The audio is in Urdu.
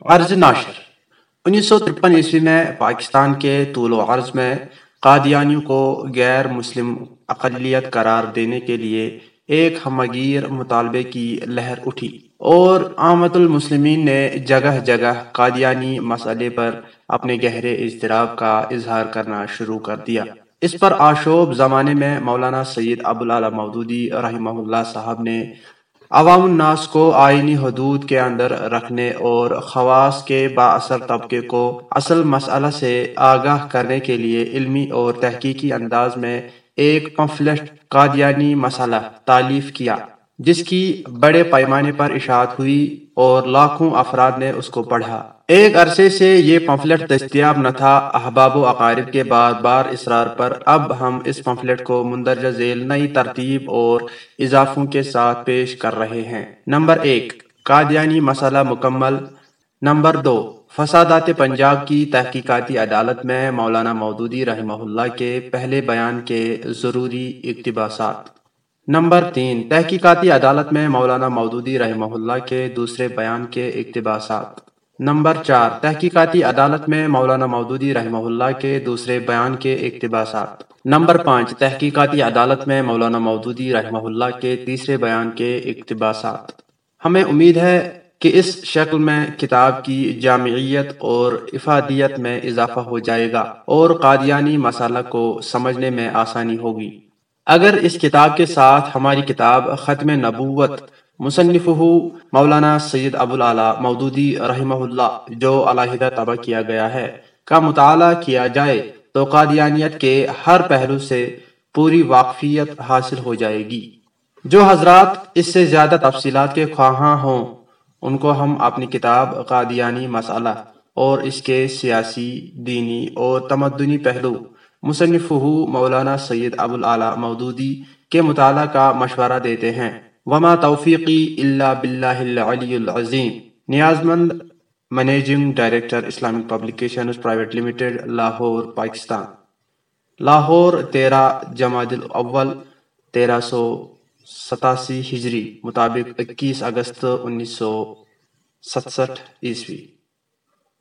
عرض ناشر۔ انیس سو ترپن عیسوی میں پاکستان کے طول و عرض میں قادیانیوں کو غیر مسلم اقلیت قرار دینے کے لیے ایک ہمگیر مطالبے کی لہر اٹھی۔ اور آمد المسلمین نے جگہ جگہ قادیانی مسئلے پر اپنے گہرے اضطراب کا اظہار کرنا شروع کر دیا۔ اس پر آشوب زمانے میں مولانا سید ابوالعلا مودودی رحمہ اللہ صاحب نے عوام الناس کو آئینی حدود کے اندر رکھنے اور خواص کے با اثر طبقے کو اصل مسئلہ سے آگاہ کرنے کے لیے علمی اور تحقیقی انداز میں ایک پمفلٹ قادیانی مسئلہ تعلیف کیا، جس کی بڑے پیمانے پر اشاعت ہوئی اور لاکھوں افراد نے اس کو پڑھا۔ ایک عرصے سے یہ پمفلٹ دستیاب نہ تھا۔ احباب و اقارب کے بعد بار اسرار پر اب ہم اس پمفلٹ کو مندرجہ ذیل نئی ترتیب اور اضافوں کے ساتھ پیش کر رہے ہیں۔ نمبر ایک، قادیانی مسئلہ مکمل۔ نمبر دو، فسادات پنجاب کی تحقیقاتی عدالت میں مولانا مودودی رحمہ اللہ کے پہلے بیان کے ضروری اقتباسات۔ نمبر تین، تحقیقاتی عدالت میں مولانا مودودی رحمہ اللہ کے دوسرے بیان کے اقتباسات۔ نمبر چار، تحقیقاتی عدالت میں مولانا مودودی رحمہ اللہ کے دوسرے بیان کے اقتباسات۔ نمبر پانچ، تحقیقاتی عدالت میں مولانا مودودی رحمہ اللہ کے تیسرے بیان کے اقتباسات۔ ہمیں امید ہے کہ اس شکل میں کتاب کی جامعیت اور افادیت میں اضافہ ہو جائے گا اور قادیانی مسئلہ کو سمجھنے میں آسانی ہوگی۔ اگر اس کتاب کے ساتھ ہماری کتاب ختم نبوت مصنف مولانا سید ابو مودودی رحمہ اللہ جو علیحدہ طبع کیا گیا ہے۔ کا مطالعہ کیا جائے تو قادیانیت کے ہر پہلو سے پوری واقفیت حاصل ہو جائے گی۔ جو حضرات اس سے زیادہ تفصیلات کے خواہاں ہوں، ان کو ہم اپنی کتاب قادیانی مسئلہ اور اس کے سیاسی، دینی اور تمدنی پہلو مصنف مولانا سید ابو مودودی کے مطالعہ کا مشورہ دیتے ہیں۔ وما توفیقی اللہ باللہ العلی العظیم۔ نیاز مند managing director Islamic publication private limited, Lahore, Pakistan. Lahore, تیرہ جماعت الاول، تیرہ سو ستاسی ہجری مطابق اکیس اگست انیس سو ستسٹھ عیسوی۔